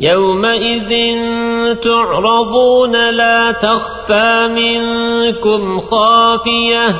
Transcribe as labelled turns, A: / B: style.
A: يومئذ تعرضون لا تخفى منكم خافية